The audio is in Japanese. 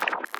Thank you.